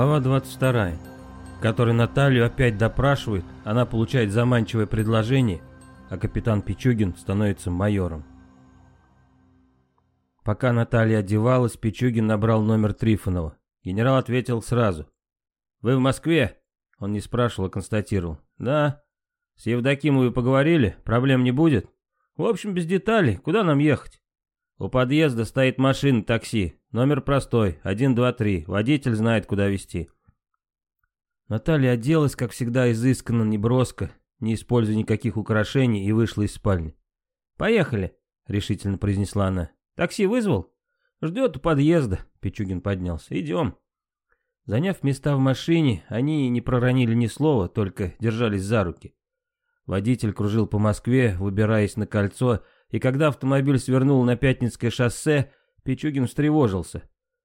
Глава 22, который Наталью опять допрашивает, она получает заманчивое предложение, а капитан Пичугин становится майором. Пока Наталья одевалась, Пичугин набрал номер Трифонова. Генерал ответил сразу. «Вы в Москве?» Он не спрашивал, а констатировал. «Да. С Евдокимовой поговорили? Проблем не будет?» «В общем, без деталей. Куда нам ехать?» У подъезда стоит машина такси. Номер простой, 123. Водитель знает, куда везти. Наталья оделась, как всегда, изысканно, неброско, не используя никаких украшений, и вышла из спальни. «Поехали», — решительно произнесла она. «Такси вызвал?» «Ждет у подъезда», — Пичугин поднялся. «Идем». Заняв места в машине, они не проронили ни слова, только держались за руки. Водитель кружил по Москве, выбираясь на кольцо, — и когда автомобиль свернул на Пятницкое шоссе, Пичугин встревожился.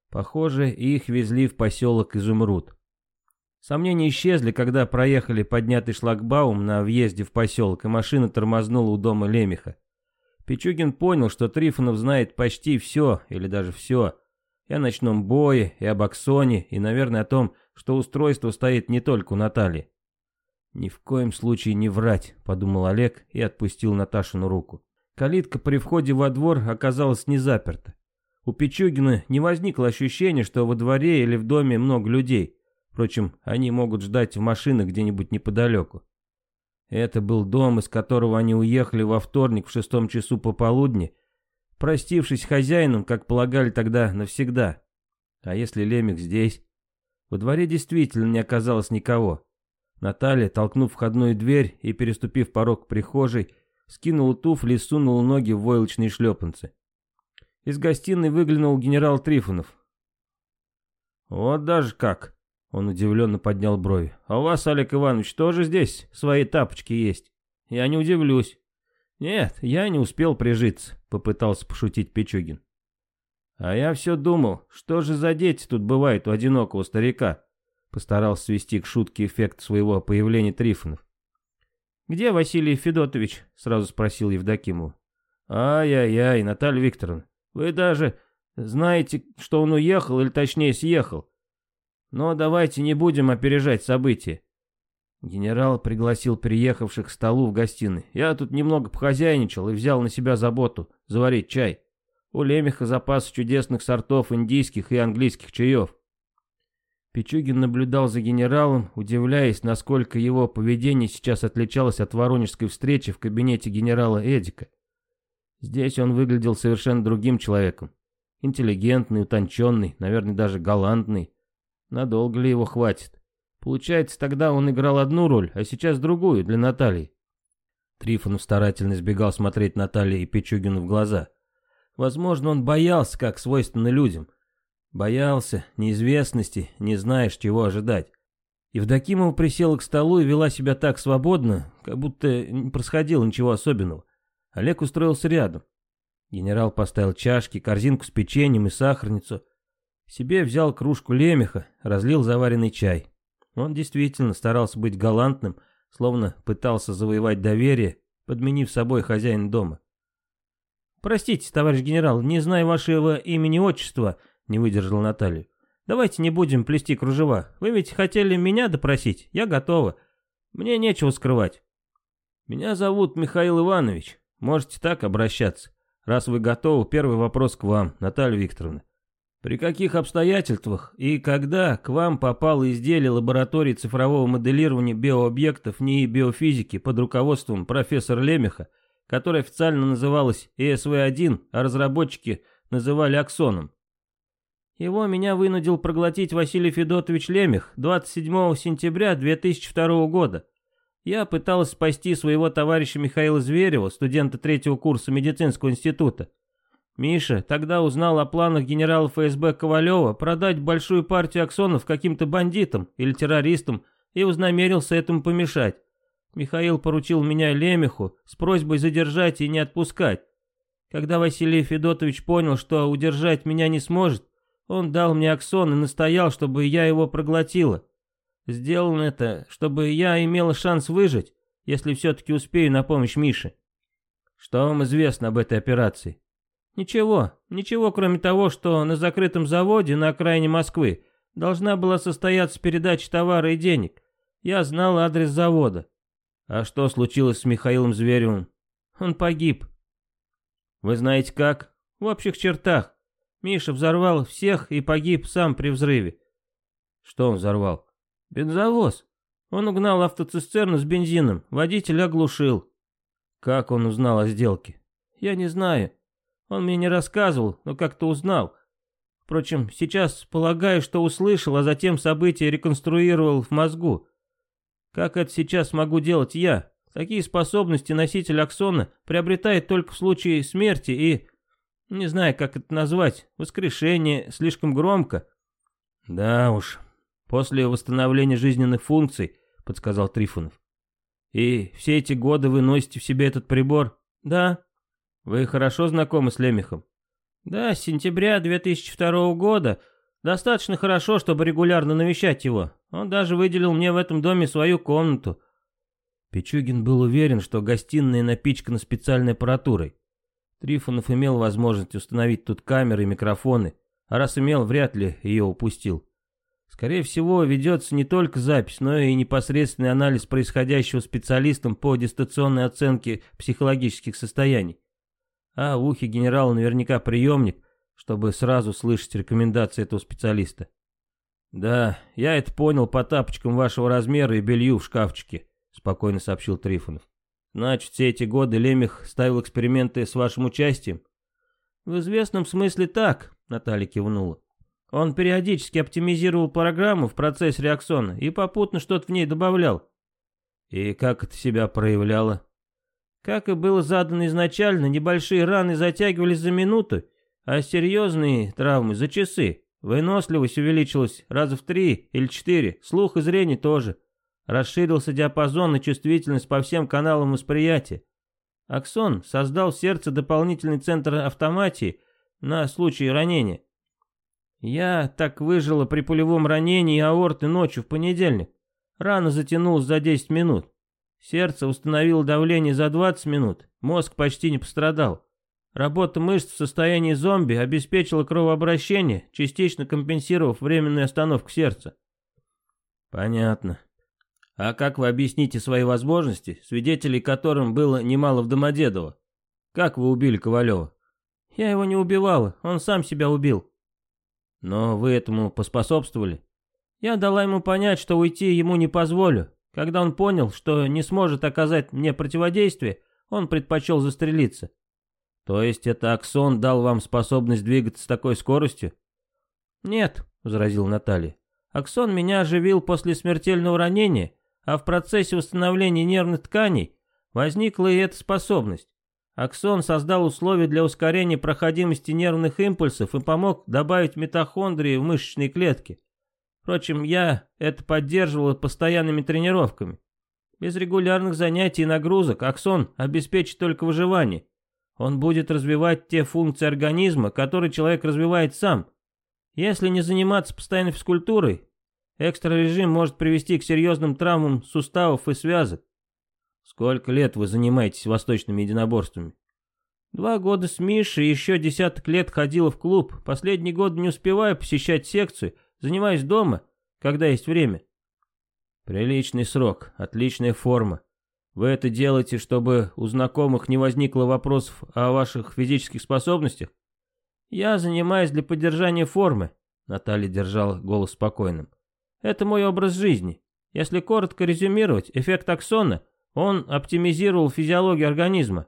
Похоже, их везли в поселок Изумруд. Сомнения исчезли, когда проехали поднятый шлагбаум на въезде в поселок, и машина тормознула у дома Лемеха. Пичугин понял, что Трифонов знает почти все, или даже все, и о ночном бое, и об Аксоне, и, наверное, о том, что устройство стоит не только у Натальи. «Ни в коем случае не врать», — подумал Олег и отпустил Наташину руку. Калитка при входе во двор оказалась не заперта. У Пичугина не возникло ощущения, что во дворе или в доме много людей. Впрочем, они могут ждать в машинах где-нибудь неподалеку. Это был дом, из которого они уехали во вторник в шестом часу пополудни, простившись с хозяином, как полагали тогда, навсегда. А если Лемик здесь? Во дворе действительно не оказалось никого. Наталья, толкнув входную дверь и переступив порог прихожей, Скинул туфли и сунула ноги в войлочные шлепанцы. Из гостиной выглянул генерал Трифонов. «Вот даже как!» — он удивленно поднял брови. «А у вас, Олег Иванович, тоже здесь свои тапочки есть? Я не удивлюсь». «Нет, я не успел прижиться», — попытался пошутить Пичугин. «А я все думал, что же за дети тут бывают у одинокого старика?» Постарался свести к шутке эффект своего появления Трифонов. «Где Василий Федотович?» — сразу спросил Евдокиму. «Ай-яй-яй, Наталья Викторовна, вы даже знаете, что он уехал, или точнее съехал. Но давайте не будем опережать события». Генерал пригласил приехавших к столу в гостиной. Я тут немного похозяйничал и взял на себя заботу заварить чай. У Лемеха запас чудесных сортов индийских и английских чаев. Пичугин наблюдал за генералом, удивляясь, насколько его поведение сейчас отличалось от воронежской встречи в кабинете генерала Эдика. Здесь он выглядел совершенно другим человеком. Интеллигентный, утонченный, наверное, даже галантный. Надолго ли его хватит? Получается, тогда он играл одну роль, а сейчас другую, для Натальи. Трифонов старательно избегал смотреть Наталье и Пичугину в глаза. Возможно, он боялся, как свойственно людям, Боялся неизвестности, не знаешь, чего ожидать. Евдокимова присела к столу и вела себя так свободно, как будто не происходило ничего особенного. Олег устроился рядом. Генерал поставил чашки, корзинку с печеньем и сахарницу. Себе взял кружку лемеха, разлил заваренный чай. Он действительно старался быть галантным, словно пытался завоевать доверие, подменив собой хозяина дома. «Простите, товарищ генерал, не знаю вашего имени-отчества», не выдержал Наталья. «Давайте не будем плести кружева. Вы ведь хотели меня допросить. Я готова. Мне нечего скрывать». «Меня зовут Михаил Иванович. Можете так обращаться. Раз вы готовы, первый вопрос к вам, Наталья Викторовна. При каких обстоятельствах и когда к вам попало изделие лаборатории цифрового моделирования биообъектов НИИ биофизики под руководством профессора Лемеха, которое официально называлось ESV-1, а разработчики называли аксоном? Его меня вынудил проглотить Василий Федотович Лемех 27 сентября 2002 года. Я пыталась спасти своего товарища Михаила Зверева, студента третьего курса медицинского института. Миша тогда узнал о планах генерала ФСБ Ковалева продать большую партию аксонов каким-то бандитам или террористам и узнамерился этому помешать. Михаил поручил меня Лемеху с просьбой задержать и не отпускать. Когда Василий Федотович понял, что удержать меня не сможет, он дал мне аксон и настоял, чтобы я его проглотила. Сделано это, чтобы я имела шанс выжить, если все-таки успею на помощь Мише. Что вам известно об этой операции? Ничего, ничего, кроме того, что на закрытом заводе на окраине Москвы должна была состояться передача товара и денег. Я знал адрес завода. А что случилось с Михаилом Зверевым? Он погиб. Вы знаете как? В общих чертах. Миша взорвал всех и погиб сам при взрыве. Что он взорвал? Бензовоз. Он угнал автоцистерну с бензином, водитель оглушил. Как он узнал о сделке? Я не знаю. Он мне не рассказывал, но как-то узнал. Впрочем, сейчас полагаю, что услышал, а затем события реконструировал в мозгу. Как это сейчас могу делать я? Такие способности носитель аксона приобретает только в случае смерти и... Не знаю, как это назвать. Воскрешение слишком громко. Да уж. После восстановления жизненных функций, подсказал Трифонов. И все эти годы вы носите в себе этот прибор? Да. Вы хорошо знакомы с Лемехом? Да, с сентября 2002 года. Достаточно хорошо, чтобы регулярно навещать его. Он даже выделил мне в этом доме свою комнату. Пичугин был уверен, что гостиная напичкана специальной аппаратурой. Трифонов имел возможность установить тут камеры и микрофоны, а раз имел, вряд ли ее упустил. Скорее всего, ведется не только запись, но и непосредственный анализ происходящего специалистом по дистанционной оценке психологических состояний. А в ухе генерала наверняка приемник, чтобы сразу слышать рекомендации этого специалиста. «Да, я это понял по тапочкам вашего размера и белью в шкафчике», — спокойно сообщил Трифонов. Значит, все эти годы Лемех ставил эксперименты с вашим участием? В известном смысле так, Наталья кивнула. Он периодически оптимизировал программу в процессе реаксона и попутно что-то в ней добавлял. И как это себя проявляло? Как и было задано изначально, небольшие раны затягивались за минуты, а серьезные травмы за часы. Выносливость увеличилась раза в три или четыре, слух и зрение тоже. Расширился диапазон и чувствительность по всем каналам восприятия. Аксон создал в сердце дополнительный центр автоматии на случай ранения. Я так выжила при пулевом ранении аорты ночью в понедельник. Рана затянулась за 10 минут. Сердце установило давление за 20 минут, мозг почти не пострадал. Работа мышц в состоянии зомби обеспечила кровообращение, частично компенсировав временную остановку сердца. Понятно. А как вы объясните свои возможности, свидетелей которым было немало в Домодедово? Как вы убили Ковалева? Я его не убивала, он сам себя убил. Но вы этому поспособствовали? Я дала ему понять, что уйти ему не позволю. Когда он понял, что не сможет оказать мне противодействие, он предпочел застрелиться. То есть это Аксон дал вам способность двигаться с такой скоростью? Нет, возразил Наталья. Аксон меня оживил после смертельного ранения, а в процессе восстановления нервных тканей возникла и эта способность. Аксон создал условия для ускорения проходимости нервных импульсов и помог добавить митохондрии в мышечные клетки. Впрочем, я это поддерживал постоянными тренировками. Без регулярных занятий и нагрузок аксон обеспечит только выживание. Он будет развивать те функции организма, которые человек развивает сам. Если не заниматься постоянной физкультурой, Экстра режим может привести к серьезным травмам суставов и связок. Сколько лет вы занимаетесь восточными единоборствами? Два года с Мишей, еще десяток лет ходила в клуб. Последний год не успеваю посещать секцию, занимаюсь дома, когда есть время. Приличный срок, отличная форма. Вы это делаете, чтобы у знакомых не возникло вопросов о ваших физических способностях? Я занимаюсь для поддержания формы. Наталья держала голос спокойным. Это мой образ жизни. Если коротко резюмировать, эффект аксона, он оптимизировал физиологию организма.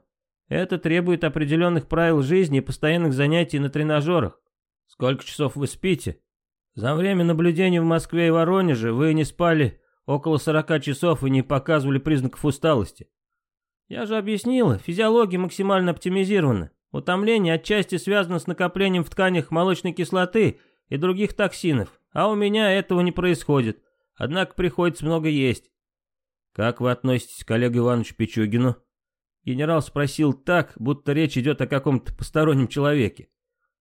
Это требует определенных правил жизни и постоянных занятий на тренажерах. Сколько часов вы спите? За время наблюдения в Москве и Воронеже вы не спали около 40 часов и не показывали признаков усталости. Я же объяснила, физиология максимально оптимизирована. Утомление отчасти связано с накоплением в тканях молочной кислоты и других токсинов. А у меня этого не происходит. Однако приходится много есть. Как вы относитесь к Олегу Ивановичу Пичугину? Генерал спросил так, будто речь идет о каком-то постороннем человеке.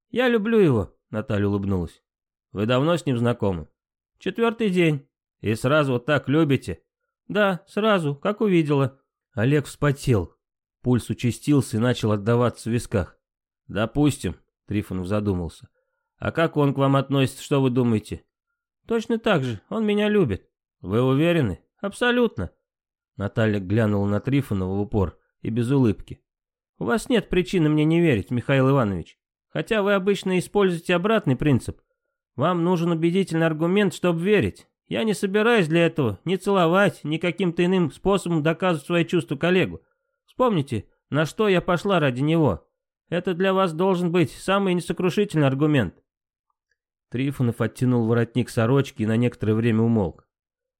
Я люблю его, Наталья улыбнулась. Вы давно с ним знакомы? Четвертый день. И сразу вот так любите? Да, сразу, как увидела. Олег вспотел. Пульс участился и начал отдаваться в висках. Допустим, Трифонов задумался. А как он к вам относится, что вы думаете? Точно так же, он меня любит. Вы уверены? Абсолютно. Наталья глянула на Трифонова в упор и без улыбки. У вас нет причины мне не верить, Михаил Иванович. Хотя вы обычно используете обратный принцип. Вам нужен убедительный аргумент, чтобы верить. Я не собираюсь для этого ни целовать, ни каким-то иным способом доказывать свои чувства коллегу. Вспомните, на что я пошла ради него. Это для вас должен быть самый несокрушительный аргумент. Трифонов оттянул воротник сорочки и на некоторое время умолк.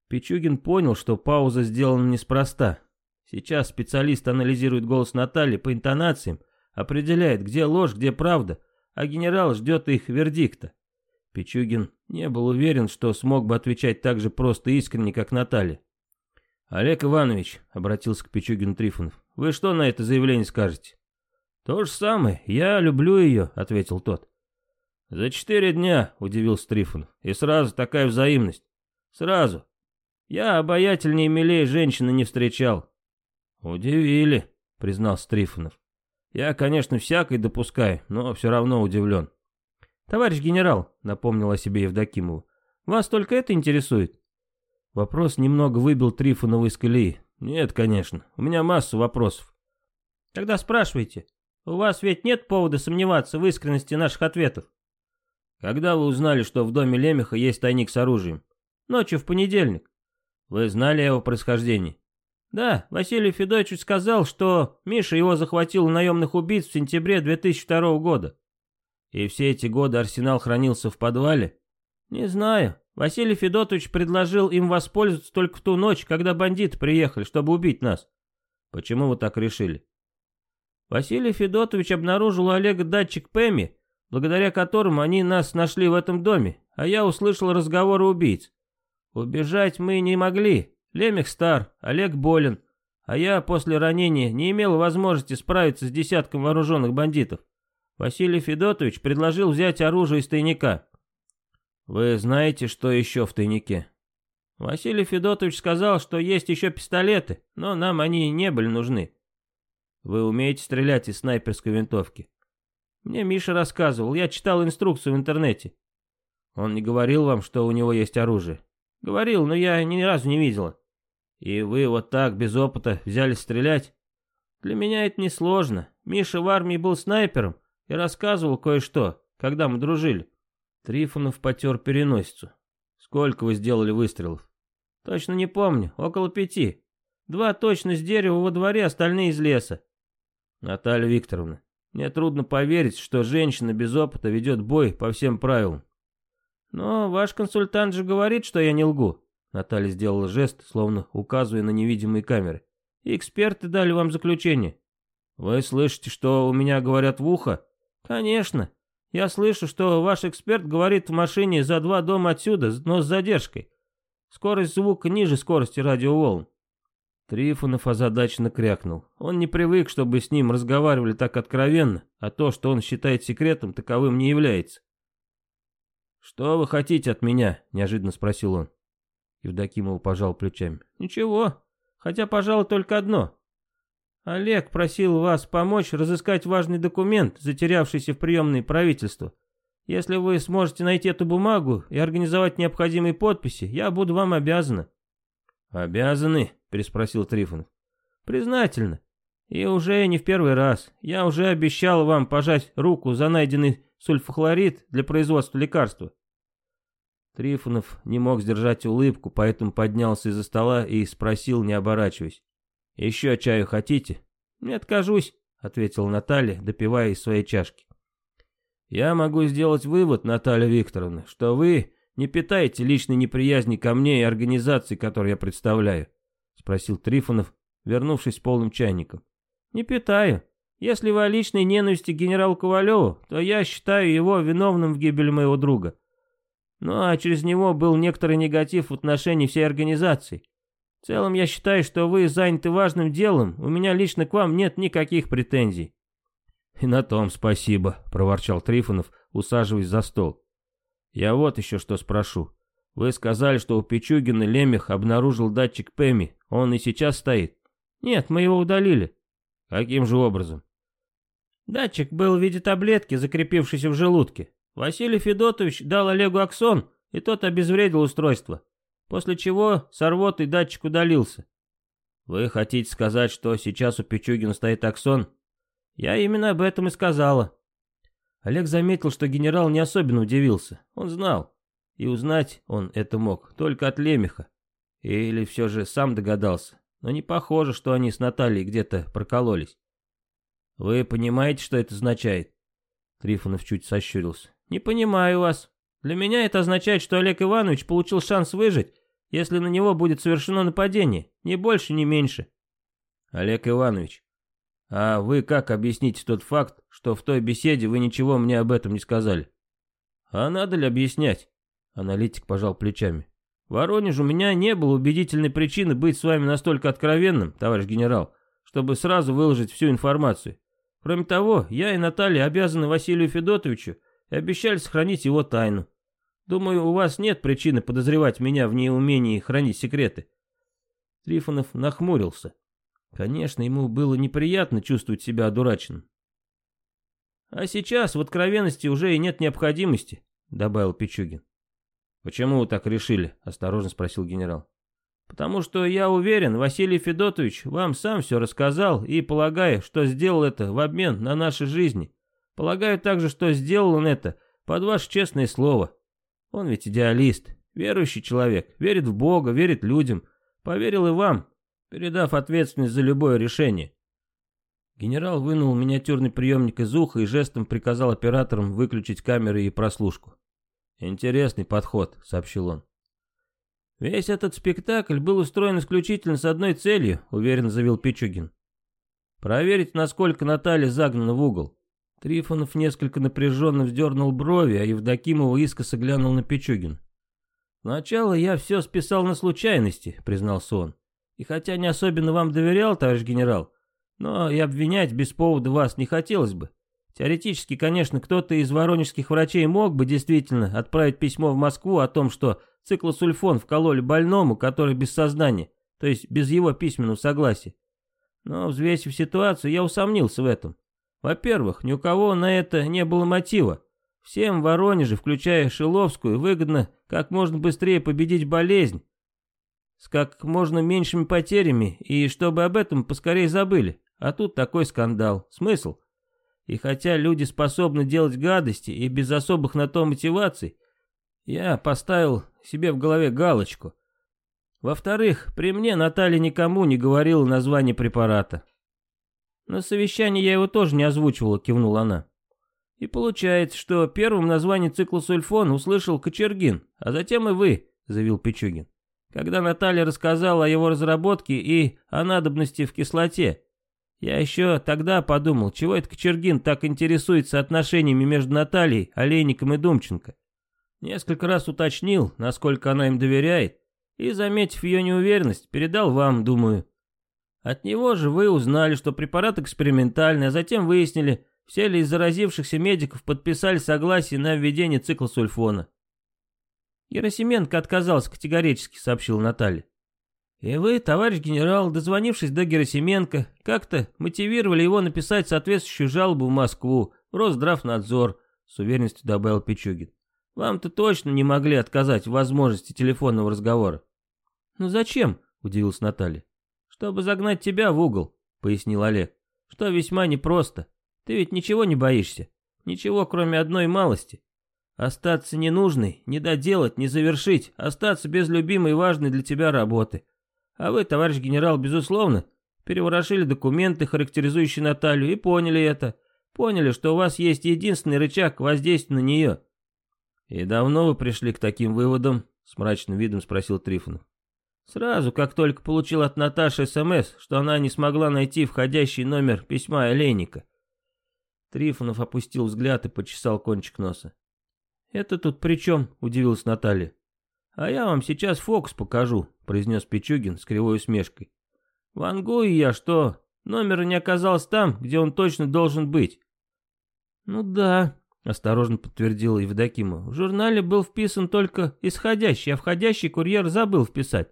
Пичугин понял, что пауза сделана неспроста. Сейчас специалист анализирует голос Натальи по интонациям, определяет, где ложь, где правда, а генерал ждет их вердикта. Пичугин не был уверен, что смог бы отвечать так же просто и искренне, как Наталья. «Олег Иванович», — обратился к Пичугину Трифонов, — «вы что на это заявление скажете?» «То же самое, я люблю ее», — ответил тот. «За четыре дня», — удивил Стрифон, — «и сразу такая взаимность. Сразу. Я обаятельнее и милее женщины не встречал». «Удивили», — признал Стрифонов. «Я, конечно, всякой допускаю, но все равно удивлен». «Товарищ генерал», — напомнил о себе Евдокимову, — «вас только это интересует?» Вопрос немного выбил Трифонова из колеи. «Нет, конечно, у меня масса вопросов». «Тогда спрашивайте. У вас ведь нет повода сомневаться в искренности наших ответов?» Когда вы узнали, что в доме Лемеха есть тайник с оружием? Ночью в понедельник. Вы знали о его происхождении? Да, Василий Федорович сказал, что Миша его захватил у наемных убийц в сентябре 2002 года. И все эти годы арсенал хранился в подвале? Не знаю. Василий Федотович предложил им воспользоваться только в ту ночь, когда бандиты приехали, чтобы убить нас. Почему вы так решили? Василий Федотович обнаружил у Олега датчик Пэми благодаря которым они нас нашли в этом доме, а я услышал разговоры убийц. Убежать мы не могли. Лемех стар, Олег болен, а я после ранения не имел возможности справиться с десятком вооруженных бандитов. Василий Федотович предложил взять оружие из тайника. «Вы знаете, что еще в тайнике?» Василий Федотович сказал, что есть еще пистолеты, но нам они не были нужны. «Вы умеете стрелять из снайперской винтовки?» Мне Миша рассказывал, я читал инструкцию в интернете. Он не говорил вам, что у него есть оружие? Говорил, но я ни разу не видела. И вы вот так, без опыта, взяли стрелять? Для меня это несложно. Миша в армии был снайпером и рассказывал кое-что, когда мы дружили. Трифонов потер переносицу. Сколько вы сделали выстрелов? Точно не помню, около пяти. Два точно с дерева во дворе, остальные из леса. Наталья Викторовна, мне трудно поверить, что женщина без опыта ведет бой по всем правилам. Но ваш консультант же говорит, что я не лгу. Наталья сделала жест, словно указывая на невидимые камеры. И эксперты дали вам заключение. Вы слышите, что у меня говорят в ухо? Конечно. Я слышу, что ваш эксперт говорит в машине за два дома отсюда, но с задержкой. Скорость звука ниже скорости радиоволн. Трифонов озадаченно крякнул. Он не привык, чтобы с ним разговаривали так откровенно, а то, что он считает секретом, таковым не является. «Что вы хотите от меня?» — неожиданно спросил он. Евдокимов пожал плечами. «Ничего. Хотя, пожалуй, только одно. Олег просил вас помочь разыскать важный документ, затерявшийся в приемной правительства. Если вы сможете найти эту бумагу и организовать необходимые подписи, я буду вам обязана». «Обязаны?» — переспросил Трифонов. «Признательно. И уже не в первый раз. Я уже обещал вам пожать руку за найденный сульфохлорид для производства лекарства». Трифонов не мог сдержать улыбку, поэтому поднялся из-за стола и спросил, не оборачиваясь. «Еще чаю хотите?» «Не откажусь», — ответила Наталья, допивая из своей чашки. «Я могу сделать вывод, Наталья Викторовна, что вы не питаете личной неприязни ко мне и организации, которую я представляю. — спросил Трифонов, вернувшись полным чайником. «Не питаю. Если вы о личной ненависти к генералу Ковалеву, то я считаю его виновным в гибели моего друга. Ну а через него был некоторый негатив в отношении всей организации. В целом я считаю, что вы заняты важным делом, у меня лично к вам нет никаких претензий». «И на том спасибо», — проворчал Трифонов, усаживаясь за стол. «Я вот еще что спрошу. Вы сказали, что у Пичугина Лемех обнаружил датчик ПЭМИ. Он и сейчас стоит. Нет, мы его удалили. Каким же образом? Датчик был в виде таблетки, закрепившейся в желудке. Василий Федотович дал Олегу аксон, и тот обезвредил устройство. После чего с рвотой датчик удалился. Вы хотите сказать, что сейчас у Пичугина стоит аксон? Я именно об этом и сказала. Олег заметил, что генерал не особенно удивился. Он знал. И узнать он это мог только от Лемеха. Или все же сам догадался. Но не похоже, что они с Натальей где-то прокололись. Вы понимаете, что это означает? Трифонов чуть сощурился. Не понимаю вас. Для меня это означает, что Олег Иванович получил шанс выжить, если на него будет совершено нападение. Ни больше, ни меньше. Олег Иванович, а вы как объясните тот факт, что в той беседе вы ничего мне об этом не сказали? А надо ли объяснять? Аналитик пожал плечами. Воронеж у меня не было убедительной причины быть с вами настолько откровенным, товарищ генерал, чтобы сразу выложить всю информацию. Кроме того, я и Наталья обязаны Василию Федотовичу и обещали сохранить его тайну. Думаю, у вас нет причины подозревать меня в неумении хранить секреты. Трифонов нахмурился. Конечно, ему было неприятно чувствовать себя одураченным. «А сейчас в откровенности уже и нет необходимости», — добавил Пичугин. «Почему вы так решили?» — осторожно спросил генерал. «Потому что я уверен, Василий Федотович вам сам все рассказал и полагаю, что сделал это в обмен на наши жизни. Полагаю также, что сделал он это под ваше честное слово. Он ведь идеалист, верующий человек, верит в Бога, верит людям. Поверил и вам, передав ответственность за любое решение». Генерал вынул миниатюрный приемник из уха и жестом приказал операторам выключить камеры и прослушку. «Интересный подход», — сообщил он. «Весь этот спектакль был устроен исключительно с одной целью», — уверенно заявил Пичугин. «Проверить, насколько Наталья загнана в угол». Трифонов несколько напряженно вздернул брови, а Евдокимова искоса глянул на Пичугин. «Сначала я все списал на случайности», — признался он. «И хотя не особенно вам доверял, товарищ генерал, но и обвинять без повода вас не хотелось бы. Теоретически, конечно, кто-то из воронежских врачей мог бы действительно отправить письмо в Москву о том, что циклосульфон вкололи больному, который без сознания, то есть без его письменного согласия. Но, взвесив ситуацию, я усомнился в этом. Во-первых, ни у кого на это не было мотива. Всем в Воронеже, включая Шиловскую, выгодно как можно быстрее победить болезнь, с как можно меньшими потерями, и чтобы об этом поскорее забыли. А тут такой скандал. Смысл? И хотя люди способны делать гадости и без особых на то мотиваций, я поставил себе в голове галочку. Во-вторых, при мне Наталья никому не говорила название препарата. На совещании я его тоже не озвучивала, кивнула она. И получается, что первым название циклосульфон услышал Кочергин, а затем и вы, заявил Пичугин. Когда Наталья рассказала о его разработке и о надобности в кислоте, я еще тогда подумал, чего этот Кочергин так интересуется отношениями между Натальей, Олейником и Думченко. Несколько раз уточнил, насколько она им доверяет, и, заметив ее неуверенность, передал вам, думаю. От него же вы узнали, что препарат экспериментальный, а затем выяснили, все ли из заразившихся медиков подписали согласие на введение циклосульфона. Еросименко отказался категорически, сообщил Наталья. И вы, товарищ генерал, дозвонившись до Герасименко, как-то мотивировали его написать соответствующую жалобу в Москву, в Росздравнадзор, с уверенностью добавил Пичугин. Вам-то точно не могли отказать в возможности телефонного разговора. Ну зачем? удивилась Наталья. Чтобы загнать тебя в угол, пояснил Олег. Что весьма непросто. Ты ведь ничего не боишься. Ничего, кроме одной малости. Остаться ненужной, не доделать, не завершить, остаться без любимой и важной для тебя работы — а вы, товарищ генерал, безусловно, переворошили документы, характеризующие Наталью, и поняли это. Поняли, что у вас есть единственный рычаг воздействия на нее. И давно вы пришли к таким выводам? С мрачным видом спросил Трифонов. Сразу, как только получил от Наташи СМС, что она не смогла найти входящий номер письма Олейника. Трифонов опустил взгляд и почесал кончик носа. «Это тут при чем?» — удивилась Наталья. «А я вам сейчас фокус покажу», — произнес Пичугин с кривой усмешкой. «Вангую я, что номер не оказался там, где он точно должен быть». «Ну да», — осторожно подтвердила Евдокимова. «В журнале был вписан только исходящий, а входящий курьер забыл вписать».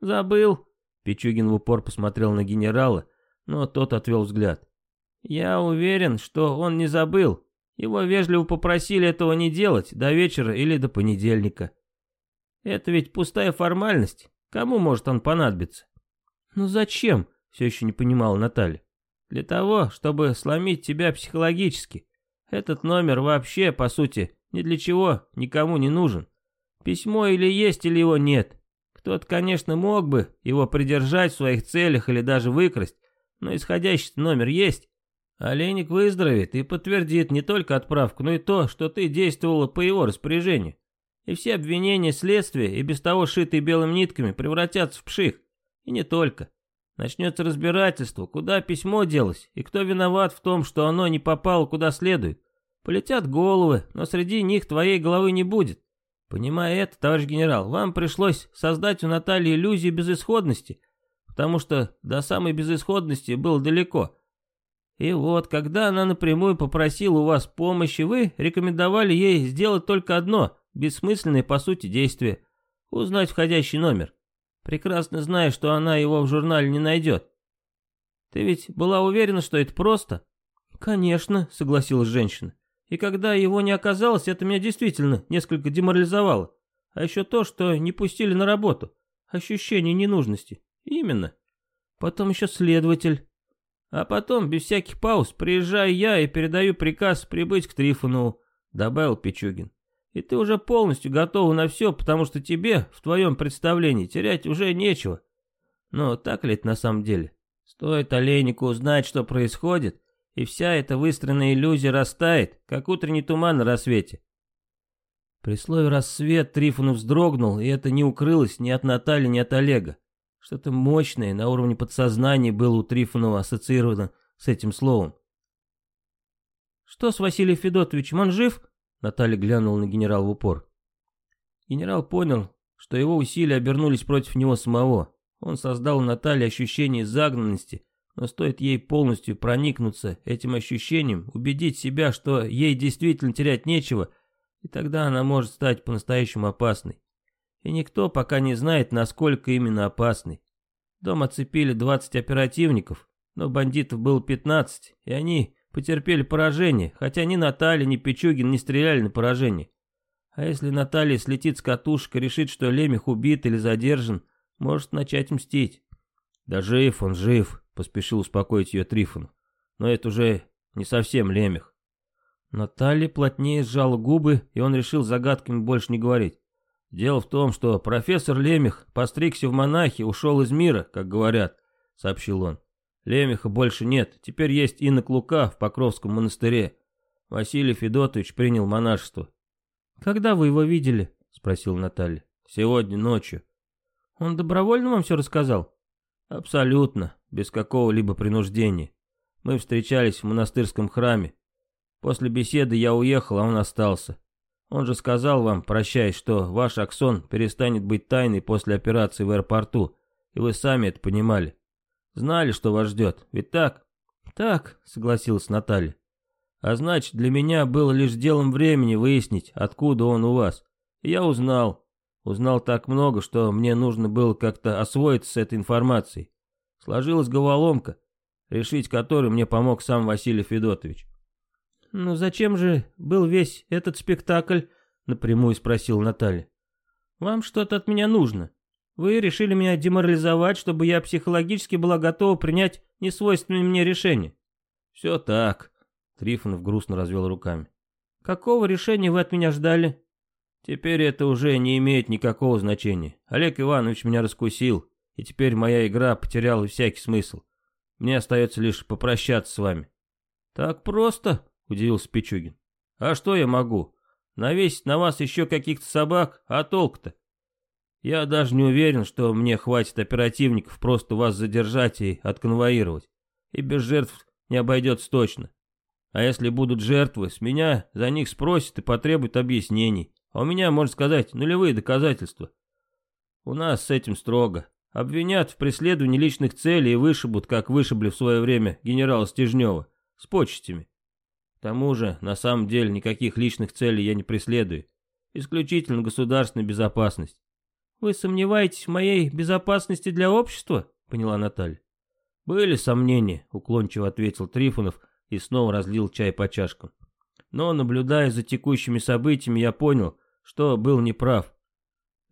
«Забыл», — Пичугин в упор посмотрел на генерала, но тот отвел взгляд. «Я уверен, что он не забыл. Его вежливо попросили этого не делать до вечера или до понедельника». Это ведь пустая формальность. Кому может он понадобиться? Ну зачем? Все еще не понимала Наталья. Для того, чтобы сломить тебя психологически. Этот номер вообще, по сути, ни для чего никому не нужен. Письмо или есть, или его нет. Кто-то, конечно, мог бы его придержать в своих целях или даже выкрасть, но исходящий номер есть. А Оленик выздоровеет и подтвердит не только отправку, но и то, что ты действовала по его распоряжению и все обвинения следствия и без того шитые белыми нитками превратятся в пших. И не только. Начнется разбирательство, куда письмо делось и кто виноват в том, что оно не попало куда следует. Полетят головы, но среди них твоей головы не будет. Понимая это, товарищ генерал, вам пришлось создать у Натальи иллюзию безысходности, потому что до самой безысходности было далеко. И вот, когда она напрямую попросила у вас помощи, вы рекомендовали ей сделать только одно Бессмысленные по сути действия. Узнать входящий номер. Прекрасно зная, что она его в журнале не найдет. Ты ведь была уверена, что это просто? Конечно, согласилась женщина. И когда его не оказалось, это меня действительно несколько деморализовало. А еще то, что не пустили на работу. Ощущение ненужности. Именно. Потом еще следователь. А потом, без всяких пауз, приезжаю я и передаю приказ прибыть к Трифонову, добавил Пичугин. И ты уже полностью готова на все, потому что тебе, в твоем представлении, терять уже нечего. Но так ли это на самом деле? Стоит олейнику узнать, что происходит, и вся эта выстроенная иллюзия растает, как утренний туман на рассвете. При слове «рассвет» Трифонов вздрогнул, и это не укрылось ни от Натали, ни от Олега. Что-то мощное на уровне подсознания было у Трифонова ассоциировано с этим словом. «Что с Василием Федотовичем, он жив?» Наталья глянула на генерала в упор. Генерал понял, что его усилия обернулись против него самого. Он создал Наталье ощущение загнанности, но стоит ей полностью проникнуться этим ощущением, убедить себя, что ей действительно терять нечего, и тогда она может стать по-настоящему опасной. И никто пока не знает, насколько именно опасной. Дом оцепили 20 оперативников, но бандитов было 15, и они потерпели поражение, хотя ни Наталья, ни Пичугин не стреляли на поражение. А если Наталья слетит с катушек и решит, что Лемех убит или задержан, может начать мстить. «Да жив он, жив», — поспешил успокоить ее Трифон. «Но это уже не совсем Лемех». Наталья плотнее сжала губы, и он решил загадками больше не говорить. «Дело в том, что профессор Лемех постригся в монахи, ушел из мира, как говорят», — сообщил он. Лемеха больше нет, теперь есть инок Лука в Покровском монастыре. Василий Федотович принял монашество. «Когда вы его видели?» — спросил Наталья. «Сегодня ночью». «Он добровольно вам все рассказал?» «Абсолютно, без какого-либо принуждения. Мы встречались в монастырском храме. После беседы я уехал, а он остался. Он же сказал вам, прощаясь, что ваш аксон перестанет быть тайной после операции в аэропорту, и вы сами это понимали. Знали, что вас ждет, ведь так?» «Так», — согласилась Наталья. «А значит, для меня было лишь делом времени выяснить, откуда он у вас. Я узнал. Узнал так много, что мне нужно было как-то освоиться с этой информацией. Сложилась головоломка, решить которую мне помог сам Василий Федотович». «Ну зачем же был весь этот спектакль?» — напрямую спросил Наталья. «Вам что-то от меня нужно. Вы решили меня деморализовать, чтобы я психологически была готова принять несвойственное мне решение. Все так. Трифонов грустно развел руками. Какого решения вы от меня ждали? Теперь это уже не имеет никакого значения. Олег Иванович меня раскусил, и теперь моя игра потеряла всякий смысл. Мне остается лишь попрощаться с вами. Так просто? Удивился Пичугин. А что я могу? Навесить на вас еще каких-то собак, а толк-то? Я даже не уверен, что мне хватит оперативников просто вас задержать и отконвоировать. И без жертв не обойдется точно. А если будут жертвы, с меня за них спросят и потребуют объяснений. А у меня, можно сказать, нулевые доказательства. У нас с этим строго. Обвинят в преследовании личных целей и вышибут, как вышибли в свое время генерала Стежнева, с почестями. К тому же, на самом деле, никаких личных целей я не преследую. Исключительно государственная безопасность. «Вы сомневаетесь в моей безопасности для общества?» — поняла Наталья. «Были сомнения», — уклончиво ответил Трифонов и снова разлил чай по чашкам. «Но, наблюдая за текущими событиями, я понял, что был неправ.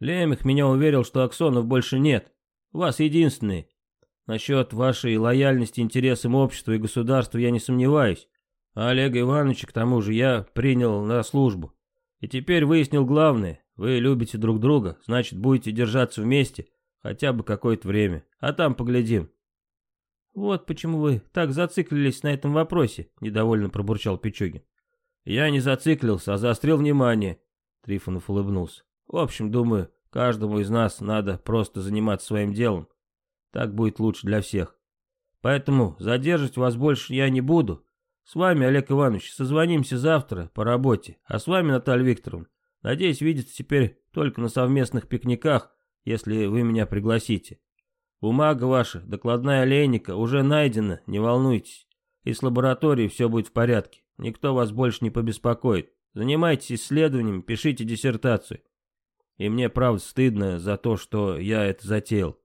Лемех меня уверил, что аксонов больше нет. Вас единственные. Насчет вашей лояльности интересам общества и государства я не сомневаюсь. А Олега Ивановича, к тому же, я принял на службу. И теперь выяснил главное. Вы любите друг друга, значит, будете держаться вместе хотя бы какое-то время, а там поглядим». «Вот почему вы так зациклились на этом вопросе», — недовольно пробурчал Пичугин. «Я не зациклился, а заострил внимание», — Трифонов улыбнулся. «В общем, думаю, каждому из нас надо просто заниматься своим делом. Так будет лучше для всех. Поэтому задерживать вас больше я не буду. С вами, Олег Иванович, созвонимся завтра по работе, а с вами, Наталья Викторовна, Надеюсь, видеться теперь только на совместных пикниках, если вы меня пригласите. Бумага ваша, докладная олейника, уже найдена, не волнуйтесь. И с лабораторией все будет в порядке. Никто вас больше не побеспокоит. Занимайтесь исследованием, пишите диссертацию. И мне, правда, стыдно за то, что я это затеял.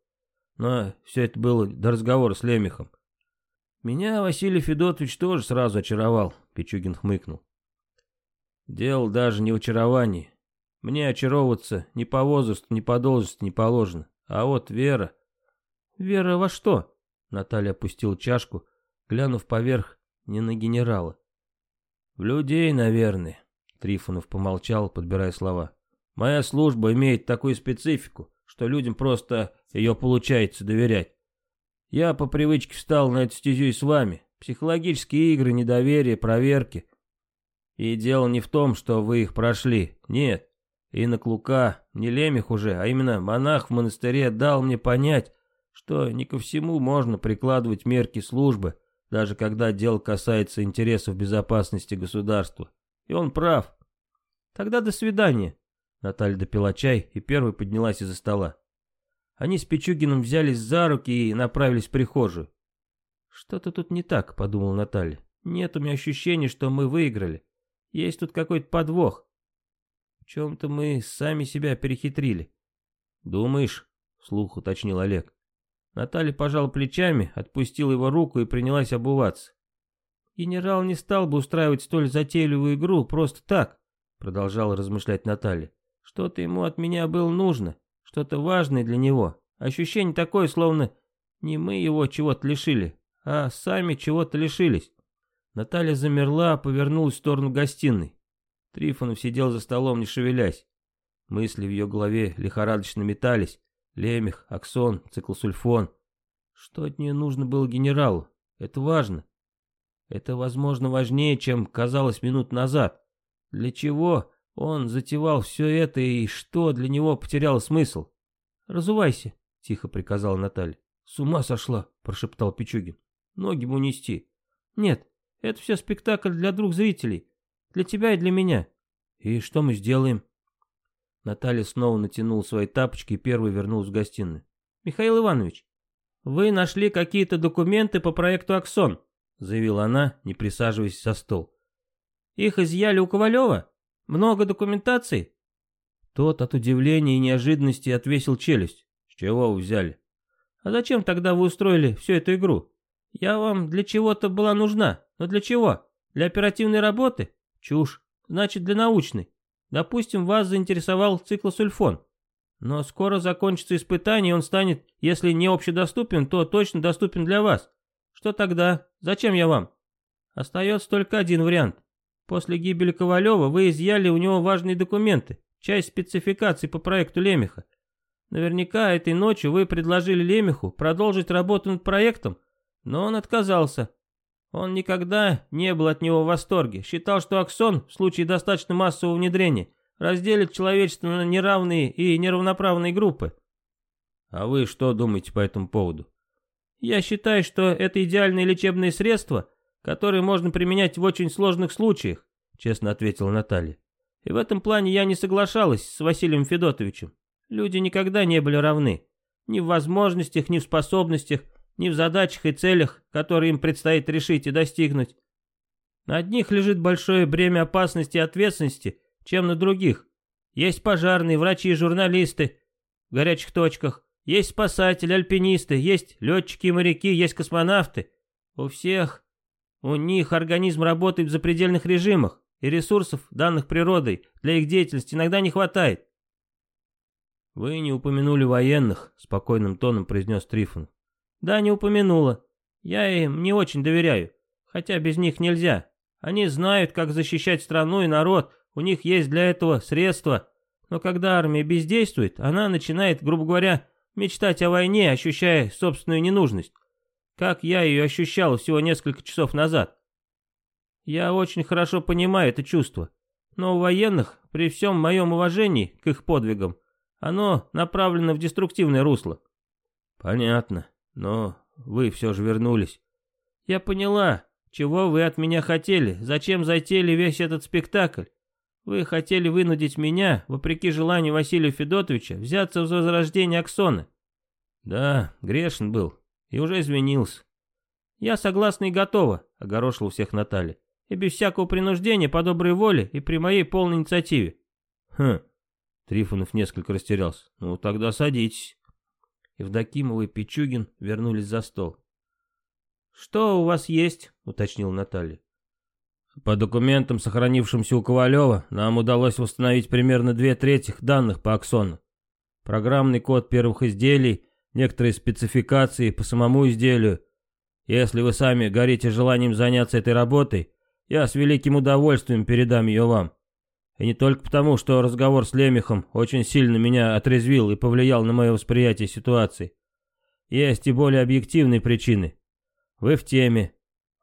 Но все это было до разговора с Лемехом. Меня Василий Федотович тоже сразу очаровал, Пичугин хмыкнул. Дело даже не в очаровании. Мне очаровываться ни по возрасту, ни по должности не положено. А вот Вера... Вера во что? Наталья опустила чашку, глянув поверх не на генерала. В людей, наверное. Трифонов помолчал, подбирая слова. Моя служба имеет такую специфику, что людям просто ее получается доверять. Я по привычке встал на эту стезю и с вами. Психологические игры, недоверие, проверки. И дело не в том, что вы их прошли. Нет. Инок Лука, не лемех уже, а именно монах в монастыре дал мне понять, что не ко всему можно прикладывать мерки службы, даже когда дело касается интересов безопасности государства. И он прав. Тогда до свидания. Наталья допила чай и первой поднялась из-за стола. Они с Пичугиным взялись за руки и направились в прихожую. «Что-то тут не так», — подумала Наталья. «Нет у меня ощущения, что мы выиграли. Есть тут какой-то подвох. В чем-то мы сами себя перехитрили. Думаешь? Слух уточнил Олег. Наталья пожала плечами, отпустила его руку и принялась обуваться. «Генерал не стал бы устраивать столь затейливую игру просто так», — продолжала размышлять Наталья. «Что-то ему от меня было нужно, что-то важное для него. Ощущение такое, словно не мы его чего-то лишили, а сами чего-то лишились. Наталья замерла, повернулась в сторону гостиной. Трифонов сидел за столом, не шевелясь. Мысли в ее голове лихорадочно метались. Лемех, Аксон, циклосульфон. Что от нее нужно было генералу? Это важно. Это, возможно, важнее, чем казалось минут назад. Для чего он затевал все это и что для него потеряло смысл? «Разувайся», — тихо приказала Наталья. «С ума сошла», — прошептал Пичугин. «Ноги бы унести». «Нет, это все спектакль для двух зрителей. Для тебя и для меня. И что мы сделаем? Наталья снова натянула свои тапочки и первый вернулась в гостиную. Михаил Иванович, вы нашли какие-то документы по проекту «Аксон», заявила она, не присаживаясь за стол. Их изъяли у Ковалева? Много документации? Тот от удивления и неожиданности отвесил челюсть. С чего вы взяли? А зачем тогда вы устроили всю эту игру? Я вам для чего-то была нужна. Но для чего? Для оперативной работы? Чушь. Значит, для научной. Допустим, вас заинтересовал циклосульфон. Но скоро закончится испытание, и он станет, если не общедоступен, то точно доступен для вас. Что тогда? Зачем я вам? Остается только один вариант. После гибели Ковалева вы изъяли у него важные документы, часть спецификации по проекту Лемеха. Наверняка этой ночью вы предложили Лемеху продолжить работу над проектом, но он отказался. Он никогда не был от него в восторге, считал, что Аксон в случае достаточно массового внедрения разделит человечество на неравные и неравноправные группы. А вы что думаете по этому поводу? Я считаю, что это идеальное лечебное средство, которое можно применять в очень сложных случаях, честно ответила Наталья. И в этом плане я не соглашалась с Василием Федотовичем. Люди никогда не были равны. Ни в возможностях, ни в способностях – ни в задачах и целях, которые им предстоит решить и достигнуть. На одних лежит большое бремя опасности и ответственности, чем на других. Есть пожарные, врачи, и журналисты в горячих точках, есть спасатели, альпинисты, есть летчики и моряки, есть космонавты. У всех, у них организм работает в запредельных режимах, и ресурсов, данных природой, для их деятельности иногда не хватает. «Вы не упомянули военных», — спокойным тоном произнес Трифон. Да, не упомянула. Я им не очень доверяю. Хотя без них нельзя. Они знают, как защищать страну и народ. У них есть для этого средства. Но когда армия бездействует, она начинает, грубо говоря, мечтать о войне, ощущая собственную ненужность. Как я ее ощущал всего несколько часов назад. Я очень хорошо понимаю это чувство. Но у военных, при всем моем уважении к их подвигам, оно направлено в деструктивное русло. Понятно. Но вы все же вернулись. Я поняла, чего вы от меня хотели, зачем затеяли весь этот спектакль. Вы хотели вынудить меня, вопреки желанию Василия Федотовича, взяться за возрождение Аксона. Да, грешен был и уже извинился. Я согласна и готова, огорошила всех Наталья. И без всякого принуждения, по доброй воле и при моей полной инициативе. Хм, Трифонов несколько растерялся. Ну тогда садитесь. Евдокимова и Пичугин вернулись за стол. «Что у вас есть?» — уточнил Наталья. «По документам, сохранившимся у Ковалева, нам удалось установить примерно две трети данных по аксону. Программный код первых изделий, некоторые спецификации по самому изделию. Если вы сами горите желанием заняться этой работой, я с великим удовольствием передам ее вам. И не только потому, что разговор с Лемехом очень сильно меня отрезвил и повлиял на мое восприятие ситуации. Есть и более объективные причины. Вы в теме.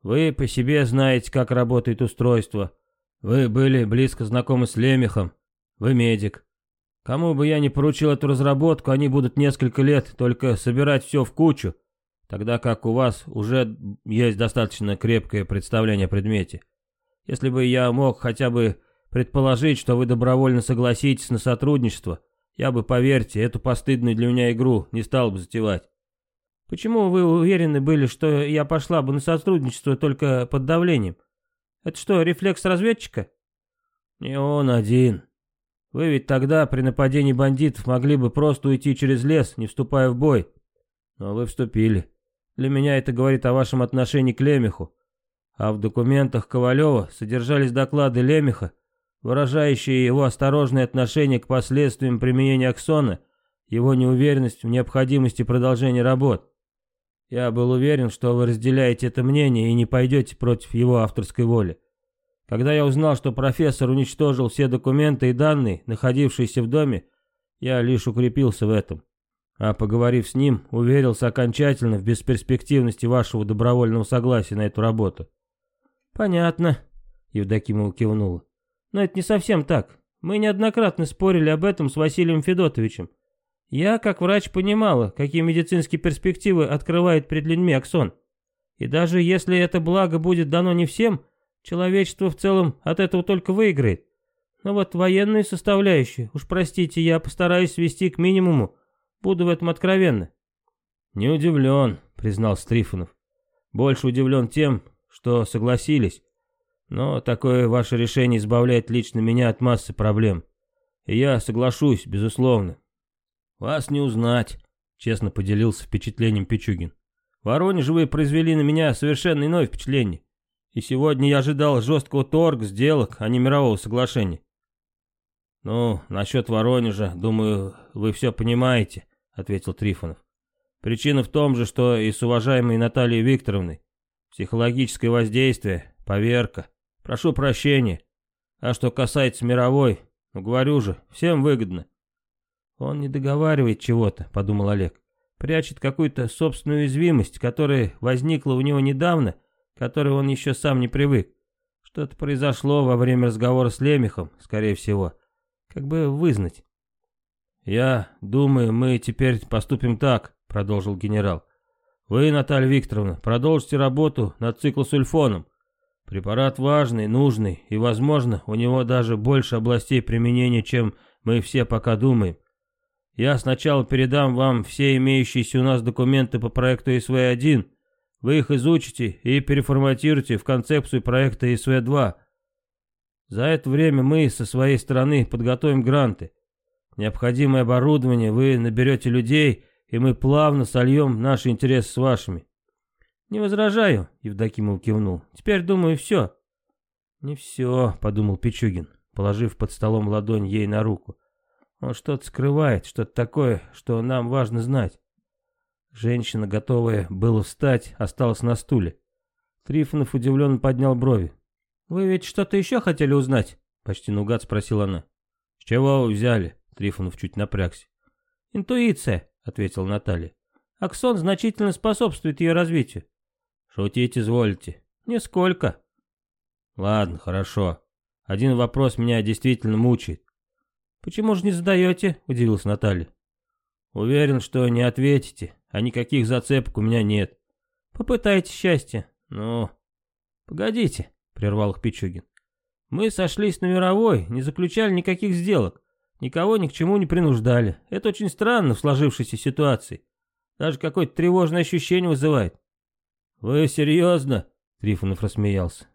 Вы по себе знаете, как работает устройство. Вы были близко знакомы с Лемехом. Вы медик. Кому бы я ни поручил эту разработку, они будут несколько лет только собирать все в кучу, тогда как у вас уже есть достаточно крепкое представление о предмете. Если бы я мог хотя бы Предположить, что вы добровольно согласитесь на сотрудничество, я бы, поверьте, эту постыдную для меня игру не стал бы затевать. Почему вы уверены были, что я пошла бы на сотрудничество только под давлением? Это что, рефлекс разведчика? Не он один. Вы ведь тогда при нападении бандитов могли бы просто уйти через лес, не вступая в бой. Но вы вступили. Для меня это говорит о вашем отношении к Лемеху. А в документах Ковалева содержались доклады Лемеха выражающие его осторожное отношение к последствиям применения аксона, его неуверенность в необходимости продолжения работ. Я был уверен, что вы разделяете это мнение и не пойдете против его авторской воли. Когда я узнал, что профессор уничтожил все документы и данные, находившиеся в доме, я лишь укрепился в этом. А поговорив с ним, уверился окончательно в бесперспективности вашего добровольного согласия на эту работу. «Понятно», — Евдокимова кивнула. Но это не совсем так. Мы неоднократно спорили об этом с Василием Федотовичем. Я, как врач, понимала, какие медицинские перспективы открывает перед людьми Аксон. И даже если это благо будет дано не всем, человечество в целом от этого только выиграет. Но вот военные составляющие, уж простите, я постараюсь свести к минимуму. Буду в этом откровенно. «Не удивлен», — признал Стрифонов. «Больше удивлен тем, что согласились. Но такое ваше решение избавляет лично меня от массы проблем. И я соглашусь, безусловно. Вас не узнать, честно поделился впечатлением Пичугин. Воронеж вы произвели на меня совершенно иное впечатление. И сегодня я ожидал жесткого торга, сделок, а не мирового соглашения. «Ну, насчет Воронежа, думаю, вы все понимаете», — ответил Трифонов. «Причина в том же, что и с уважаемой Натальей Викторовной. Психологическое воздействие, поверка. Прошу прощения. А что касается мировой, ну говорю же, всем выгодно. Он не договаривает чего-то, подумал Олег. Прячет какую-то собственную уязвимость, которая возникла у него недавно, которой он еще сам не привык. Что-то произошло во время разговора с Лемехом, скорее всего. Как бы вызнать. «Я думаю, мы теперь поступим так», — продолжил генерал. «Вы, Наталья Викторовна, продолжите работу над циклосульфоном. Препарат важный, нужный, и, возможно, у него даже больше областей применения, чем мы все пока думаем. Я сначала передам вам все имеющиеся у нас документы по проекту ИСВ-1. Вы их изучите и переформатируйте в концепцию проекта ИСВ-2. За это время мы со своей стороны подготовим гранты. Необходимое оборудование, вы наберете людей, и мы плавно сольем наши интересы с вашими. «Не возражаю», — Евдокимов кивнул. «Теперь, думаю, все». «Не все», — подумал Пичугин, положив под столом ладонь ей на руку. «Он что-то скрывает, что-то такое, что нам важно знать». Женщина, готовая было встать, осталась на стуле. Трифонов удивленно поднял брови. «Вы ведь что-то еще хотели узнать?» — почти наугад спросила она. «С чего вы взяли?» — Трифонов чуть напрягся. «Интуиция», — ответила Наталья. «Аксон значительно способствует ее развитию. «Шутить извольте». «Нисколько». «Ладно, хорошо. Один вопрос меня действительно мучает». «Почему же не задаете?» — удивилась Наталья. «Уверен, что не ответите, а никаких зацепок у меня нет». Попытайтесь счастье». «Ну...» «Погодите», — прервал их Пичугин. «Мы сошлись на мировой, не заключали никаких сделок, никого ни к чему не принуждали. Это очень странно в сложившейся ситуации. Даже какое-то тревожное ощущение вызывает. «Вы серьезно?» — Трифонов рассмеялся.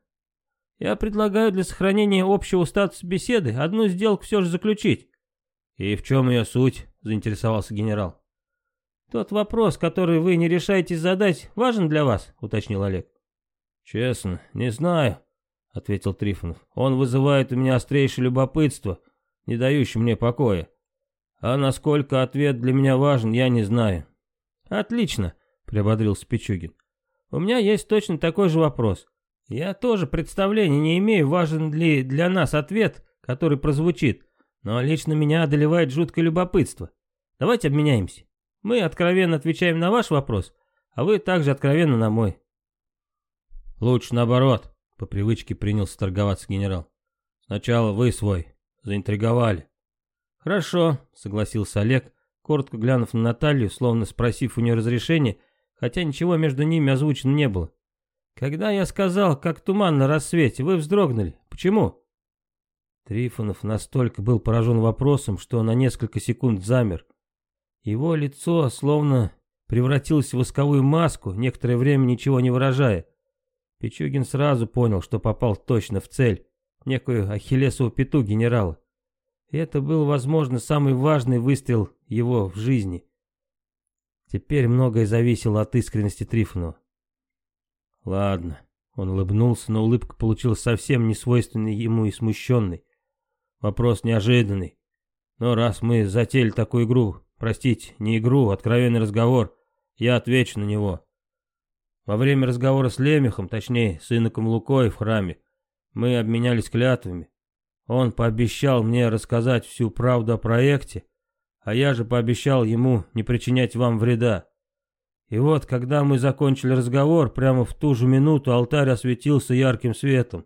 «Я предлагаю для сохранения общего статуса беседы одну сделку все же заключить». «И в чем ее суть?» — заинтересовался генерал. «Тот вопрос, который вы не решаетесь задать, важен для вас?» — уточнил Олег. «Честно, не знаю», — ответил Трифонов. «Он вызывает у меня острейшее любопытство, не дающее мне покоя. А насколько ответ для меня важен, я не знаю». «Отлично», — приободрился Пичугин. У меня есть точно такой же вопрос. Я тоже представления не имею, важен ли для нас ответ, который прозвучит, но лично меня одолевает жуткое любопытство. Давайте обменяемся. Мы откровенно отвечаем на ваш вопрос, а вы также откровенно на мой. Лучше наоборот, по привычке принялся торговаться генерал. Сначала вы свой. Заинтриговали. Хорошо, согласился Олег, коротко глянув на Наталью, словно спросив у нее разрешения, хотя ничего между ними озвучено не было. «Когда я сказал, как туман на рассвете, вы вздрогнули. Почему?» Трифонов настолько был поражен вопросом, что на несколько секунд замер. Его лицо словно превратилось в восковую маску, некоторое время ничего не выражая. Пичугин сразу понял, что попал точно в цель, некую ахиллесову пяту генерала. И это был, возможно, самый важный выстрел его в жизни. Теперь многое зависело от искренности Трифонова. «Ладно», — он улыбнулся, но улыбка получилась совсем не свойственной ему и смущенной. «Вопрос неожиданный. Но раз мы затеяли такую игру, простите, не игру, а откровенный разговор, я отвечу на него. Во время разговора с Лемехом, точнее, с иноком Лукой в храме, мы обменялись клятвами. Он пообещал мне рассказать всю правду о проекте, а я же пообещал ему не причинять вам вреда. И вот, когда мы закончили разговор, прямо в ту же минуту алтарь осветился ярким светом.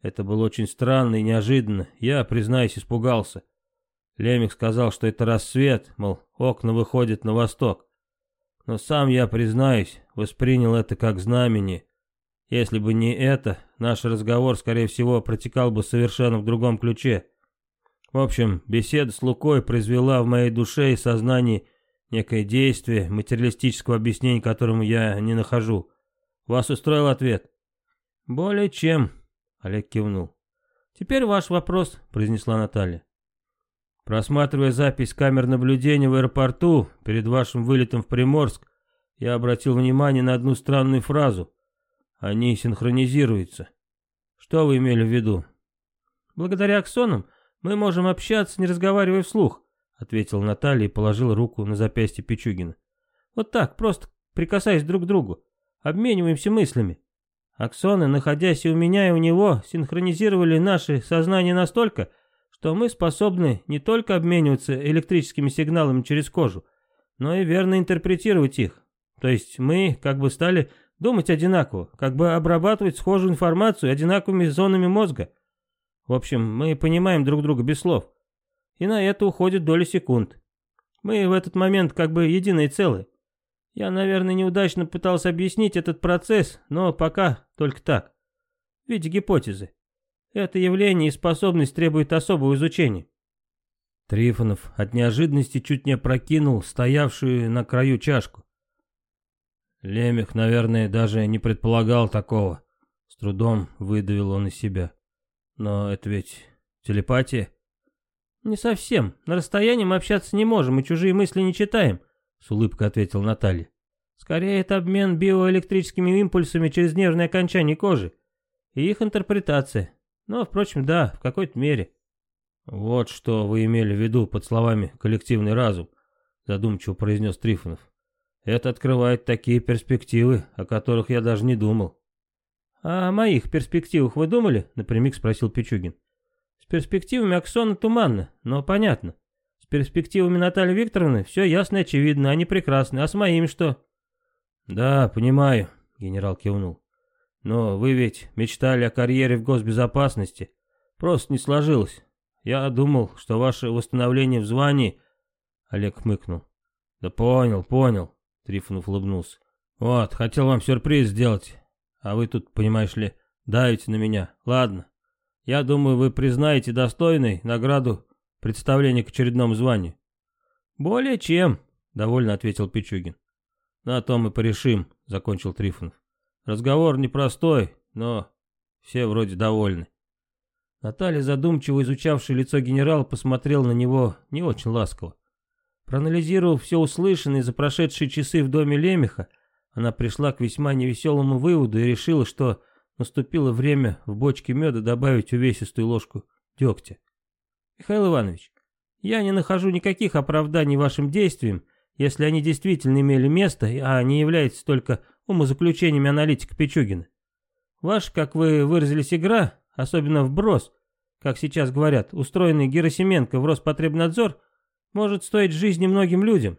Это было очень странно и неожиданно, я, признаюсь, испугался. Лемик сказал, что это рассвет, мол, окна выходят на восток. Но сам я, признаюсь, воспринял это как знамение. Если бы не это, наш разговор, скорее всего, протекал бы совершенно в другом ключе. В общем, беседа с Лукой произвела в моей душе и сознании некое действие, материалистического объяснения которому я не нахожу. Вас устроил ответ? Более чем, Олег кивнул. Теперь ваш вопрос, произнесла Наталья. Просматривая запись камер наблюдения в аэропорту перед вашим вылетом в Приморск, я обратил внимание на одну странную фразу. Они синхронизируются. Что вы имели в виду? Благодаря аксонам «Мы можем общаться, не разговаривая вслух», — ответил Наталья и положил руку на запястье Пичугина. «Вот так, просто прикасаясь друг к другу. Обмениваемся мыслями». Аксоны, находясь и у меня, и у него, синхронизировали наши сознания настолько, что мы способны не только обмениваться электрическими сигналами через кожу, но и верно интерпретировать их. То есть мы как бы стали думать одинаково, как бы обрабатывать схожую информацию одинаковыми зонами мозга. В общем, мы понимаем друг друга без слов. И на это уходит доля секунд. Мы в этот момент как бы единое целое. Я, наверное, неудачно пытался объяснить этот процесс, но пока только так. В виде гипотезы. Это явление и способность требует особого изучения. Трифонов от неожиданности чуть не опрокинул стоявшую на краю чашку. Лемех, наверное, даже не предполагал такого. С трудом выдавил он из себя. Но это ведь телепатия. Не совсем. На расстоянии мы общаться не можем и чужие мысли не читаем, с улыбкой ответил Наталья. Скорее, это обмен биоэлектрическими импульсами через нервные окончания кожи и их интерпретация. Но, впрочем, да, в какой-то мере. «Вот что вы имели в виду под словами «коллективный разум», — задумчиво произнес Трифонов. «Это открывает такие перспективы, о которых я даже не думал». «А о моих перспективах вы думали?» — напрямик спросил Пичугин. «С перспективами Аксона туманно, но понятно. С перспективами Натальи Викторовны все ясно и очевидно, они прекрасны. А с моими что?» «Да, понимаю», — генерал кивнул. «Но вы ведь мечтали о карьере в госбезопасности. Просто не сложилось. Я думал, что ваше восстановление в звании...» Олег хмыкнул. «Да понял, понял», — Трифонов улыбнулся. «Вот, хотел вам сюрприз сделать. А вы тут, понимаешь ли, давите на меня. Ладно. Я думаю, вы признаете достойной награду представления к очередному званию. Более чем, довольно ответил Пичугин. На том и порешим, закончил Трифонов. Разговор непростой, но все вроде довольны. Наталья, задумчиво изучавшая лицо генерала, посмотрел на него не очень ласково. Проанализировав все услышанное за прошедшие часы в доме Лемеха, она пришла к весьма невеселому выводу и решила, что наступило время в бочке меда добавить увесистую ложку дегтя. «Михаил Иванович, я не нахожу никаких оправданий вашим действиям, если они действительно имели место, а не являются только умозаключениями аналитика Пичугина. Ваша, как вы выразились, игра, особенно вброс, как сейчас говорят, устроенный Герасименко в Роспотребнадзор, может стоить жизни многим людям.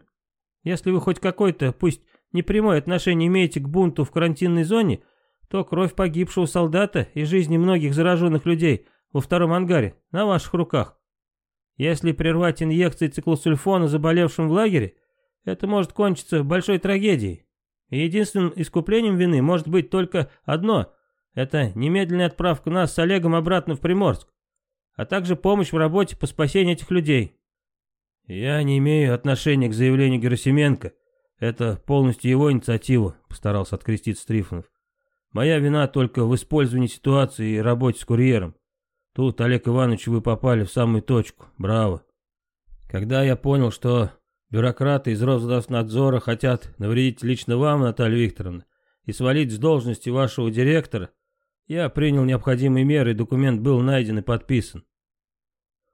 Если вы хоть какой-то, пусть непрямое отношение имеете к бунту в карантинной зоне, то кровь погибшего солдата и жизни многих зараженных людей во втором ангаре на ваших руках. Если прервать инъекции циклосульфона заболевшим в лагере, это может кончиться большой трагедией. И единственным искуплением вины может быть только одно – это немедленная отправка нас с Олегом обратно в Приморск, а также помощь в работе по спасению этих людей. Я не имею отношения к заявлению Герасименко – это полностью его инициатива, постарался откреститься Трифонов. Моя вина только в использовании ситуации и работе с курьером. Тут, Олег Иванович, вы попали в самую точку. Браво. Когда я понял, что бюрократы из Росздравнадзора хотят навредить лично вам, Наталья Викторовна, и свалить с должности вашего директора, я принял необходимые меры, и документ был найден и подписан.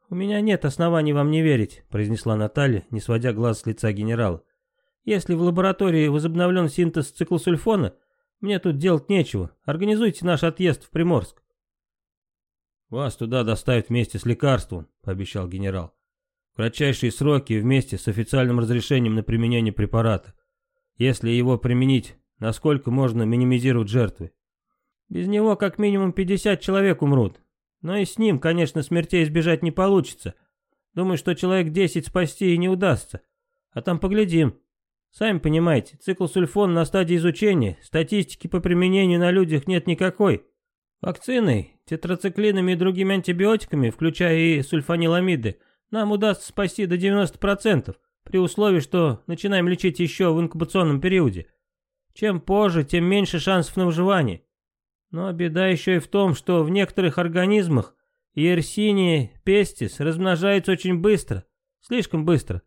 «У меня нет оснований вам не верить», — произнесла Наталья, не сводя глаз с лица генерала. Если в лаборатории возобновлен синтез циклосульфона, мне тут делать нечего. Организуйте наш отъезд в Приморск. «Вас туда доставят вместе с лекарством», — пообещал генерал. «В кратчайшие сроки вместе с официальным разрешением на применение препарата. Если его применить, насколько можно минимизировать жертвы?» «Без него как минимум 50 человек умрут. Но и с ним, конечно, смертей избежать не получится. Думаю, что человек 10 спасти и не удастся. А там поглядим», Сами понимаете, цикл сульфон на стадии изучения, статистики по применению на людях нет никакой. Вакциной, тетрациклинами и другими антибиотиками, включая и сульфаниламиды, нам удастся спасти до 90%, при условии, что начинаем лечить еще в инкубационном периоде. Чем позже, тем меньше шансов на выживание. Но беда еще и в том, что в некоторых организмах Ерсиния пестис размножается очень быстро, слишком быстро.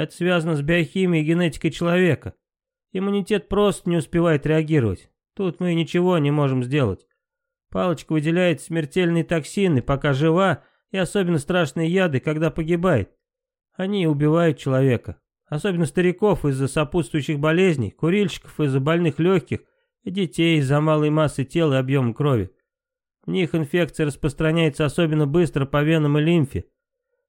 Это связано с биохимией и генетикой человека. Иммунитет просто не успевает реагировать. Тут мы ничего не можем сделать. Палочка выделяет смертельные токсины, пока жива, и особенно страшные яды, когда погибает. Они убивают человека. Особенно стариков из-за сопутствующих болезней, курильщиков из-за больных легких и детей из-за малой массы тела и объема крови. В них инфекция распространяется особенно быстро по венам и лимфе.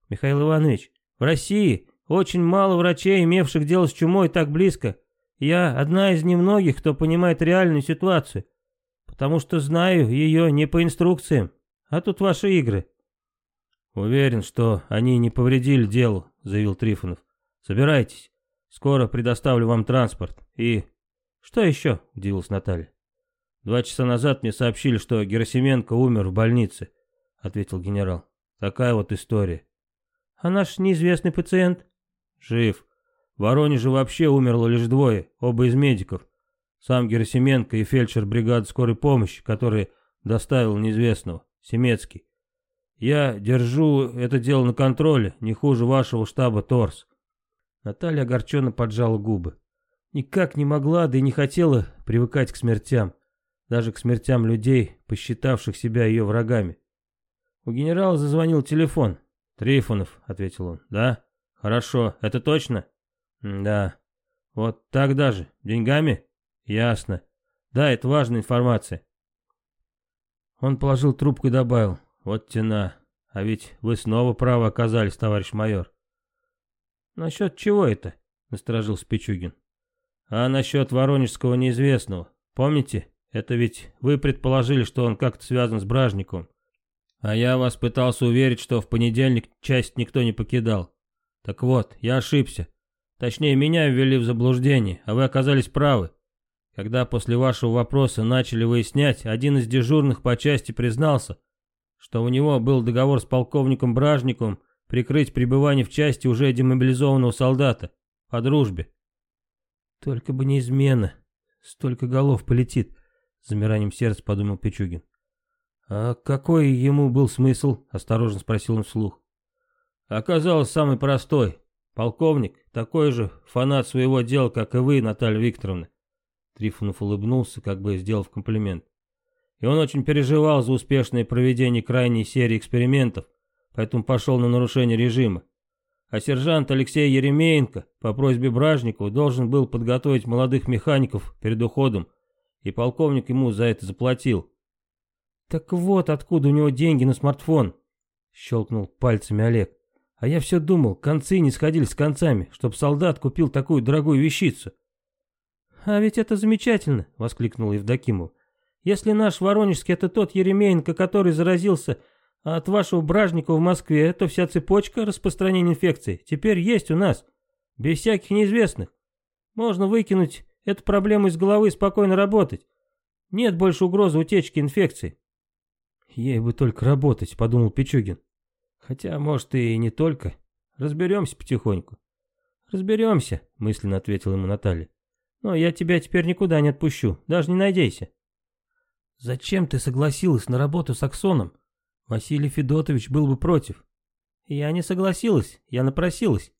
Михаил Иванович, в России очень мало врачей, имевших дело с чумой так близко. Я одна из немногих, кто понимает реальную ситуацию, потому что знаю ее не по инструкциям, а тут ваши игры». «Уверен, что они не повредили делу», — заявил Трифонов. «Собирайтесь. Скоро предоставлю вам транспорт. И...» «Что еще?» — удивилась Наталья. «Два часа назад мне сообщили, что Герасименко умер в больнице», — ответил генерал. «Такая вот история». «А наш неизвестный пациент?» Жив. В Воронеже вообще умерло лишь двое, оба из медиков. Сам Герасименко и фельдшер бригады скорой помощи, который доставил неизвестного, Семецкий. Я держу это дело на контроле, не хуже вашего штаба Торс. Наталья огорченно поджала губы. Никак не могла, да и не хотела привыкать к смертям. Даже к смертям людей, посчитавших себя ее врагами. У генерала зазвонил телефон. «Трифонов», — ответил он, — «да?» Хорошо, это точно? Да. Вот так даже, деньгами? Ясно. Да, это важная информация. Он положил трубку и добавил. Вот тена. А ведь вы снова правы оказались, товарищ майор. Насчет чего это? Насторожился Пичугин. А насчет воронежского неизвестного. Помните? Это ведь вы предположили, что он как-то связан с Бражником. А я вас пытался уверить, что в понедельник часть никто не покидал. Так вот, я ошибся. Точнее, меня ввели в заблуждение, а вы оказались правы. Когда после вашего вопроса начали выяснять, один из дежурных по части признался, что у него был договор с полковником Бражником прикрыть пребывание в части уже демобилизованного солдата по дружбе. «Только бы не измена. Столько голов полетит», — замиранием сердца подумал Пичугин. «А какой ему был смысл?» — осторожно спросил он вслух. Оказалось, самый простой. Полковник, такой же фанат своего дела, как и вы, Наталья Викторовна. Трифонов улыбнулся, как бы сделав комплимент. И он очень переживал за успешное проведение крайней серии экспериментов, поэтому пошел на нарушение режима. А сержант Алексей Еремеенко по просьбе Бражникова должен был подготовить молодых механиков перед уходом, и полковник ему за это заплатил. «Так вот откуда у него деньги на смартфон», — щелкнул пальцами Олег. А я все думал, концы не сходили с концами, чтоб солдат купил такую дорогую вещицу. «А ведь это замечательно!» — воскликнул Евдокимов. «Если наш Воронежский — это тот Еремеенко, который заразился а от вашего бражника в Москве, то вся цепочка распространения инфекции теперь есть у нас, без всяких неизвестных. Можно выкинуть эту проблему из головы и спокойно работать. Нет больше угрозы утечки инфекции». «Ей бы только работать», — подумал Пичугин. Хотя, может, и не только. Разберемся потихоньку. Разберемся, мысленно ответила ему Наталья. Но я тебя теперь никуда не отпущу, даже не надейся. Зачем ты согласилась на работу с Аксоном? Василий Федотович был бы против. Я не согласилась, я напросилась.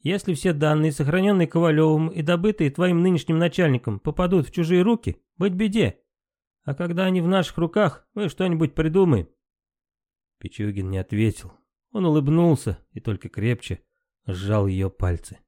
Если все данные, сохраненные Ковалевым и добытые твоим нынешним начальником, попадут в чужие руки, быть беде. А когда они в наших руках, мы что-нибудь придумаем. Пичугин не ответил. Он улыбнулся и только крепче сжал ее пальцы.